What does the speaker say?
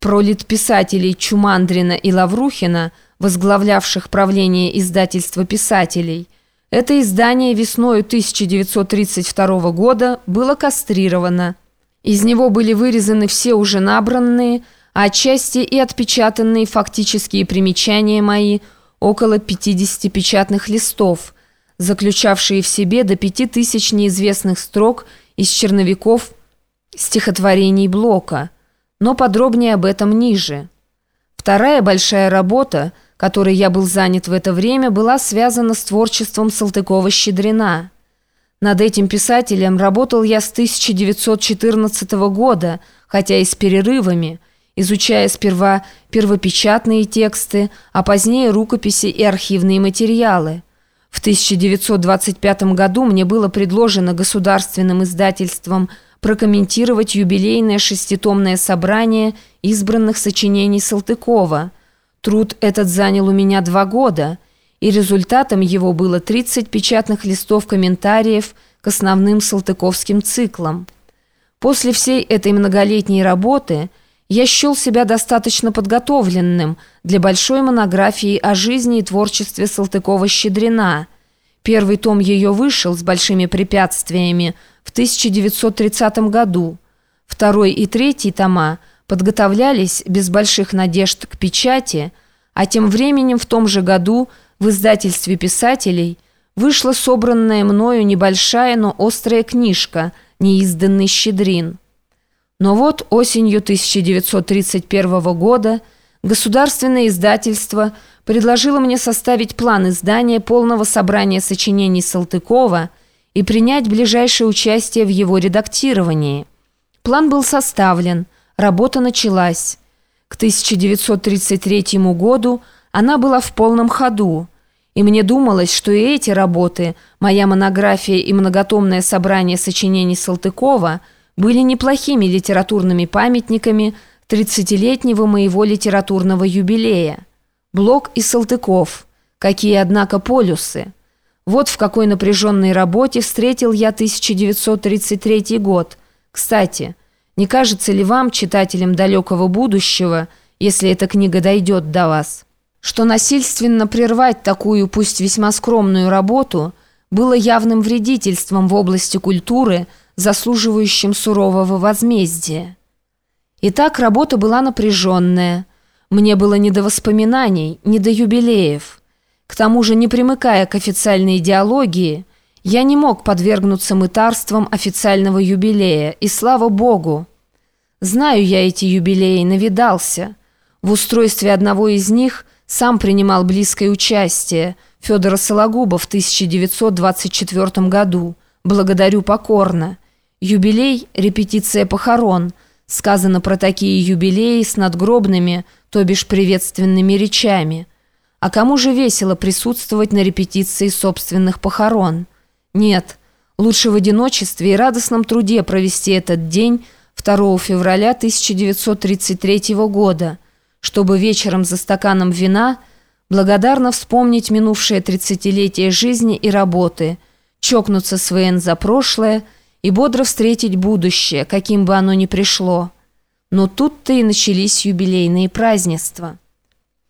пролетписателей Чумандрина и Лаврухина, возглавлявших правление издательства писателей, это издание весною 1932 года было кастрировано. Из него были вырезаны все уже набранные, а отчасти и отпечатанные фактические примечания мои около 50 печатных листов, заключавшие в себе до 5000 неизвестных строк из черновиков стихотворений Блока – но подробнее об этом ниже. Вторая большая работа, которой я был занят в это время, была связана с творчеством Салтыкова-Щедрина. Над этим писателем работал я с 1914 года, хотя и с перерывами, изучая сперва первопечатные тексты, а позднее рукописи и архивные материалы. В 1925 году мне было предложено государственным издательством «Связь» прокомментировать юбилейное шеститомное собрание избранных сочинений Салтыкова. Труд этот занял у меня два года, и результатом его было 30 печатных листов комментариев к основным салтыковским циклам. После всей этой многолетней работы я счел себя достаточно подготовленным для большой монографии о жизни и творчестве Салтыкова-Щедрина. Первый том ее вышел с большими препятствиями – в 1930 году. Второй и третий тома подготовлялись без больших надежд к печати, а тем временем в том же году в издательстве писателей вышла собранная мною небольшая, но острая книжка «Неизданный щедрин». Но вот осенью 1931 года государственное издательство предложило мне составить план издания полного собрания сочинений Салтыкова – и принять ближайшее участие в его редактировании. План был составлен, работа началась. К 1933 году она была в полном ходу, и мне думалось, что и эти работы, моя монография и многотомное собрание сочинений Салтыкова, были неплохими литературными памятниками 30-летнего моего литературного юбилея. Блок и Салтыков. Какие, однако, полюсы. Вот в какой напряженной работе встретил я 1933 год. Кстати, не кажется ли вам, читателям далекого будущего, если эта книга дойдет до вас, что насильственно прервать такую, пусть весьма скромную работу, было явным вредительством в области культуры, заслуживающим сурового возмездия? Итак, работа была напряженная. Мне было не до воспоминаний, не до юбилеев. К тому же, не примыкая к официальной идеологии, я не мог подвергнуться мытарствам официального юбилея, и слава богу. Знаю я эти юбилеи, навидался. В устройстве одного из них сам принимал близкое участие Федора Сологуба в 1924 году. Благодарю покорно. Юбилей – репетиция похорон. Сказано про такие юбилеи с надгробными, то бишь приветственными речами – а кому же весело присутствовать на репетиции собственных похорон? Нет, лучше в одиночестве и радостном труде провести этот день 2 февраля 1933 года, чтобы вечером за стаканом вина благодарно вспомнить минувшее тридцатилетие жизни и работы, чокнуться с ВН за прошлое и бодро встретить будущее, каким бы оно ни пришло. Но тут-то и начались юбилейные празднества.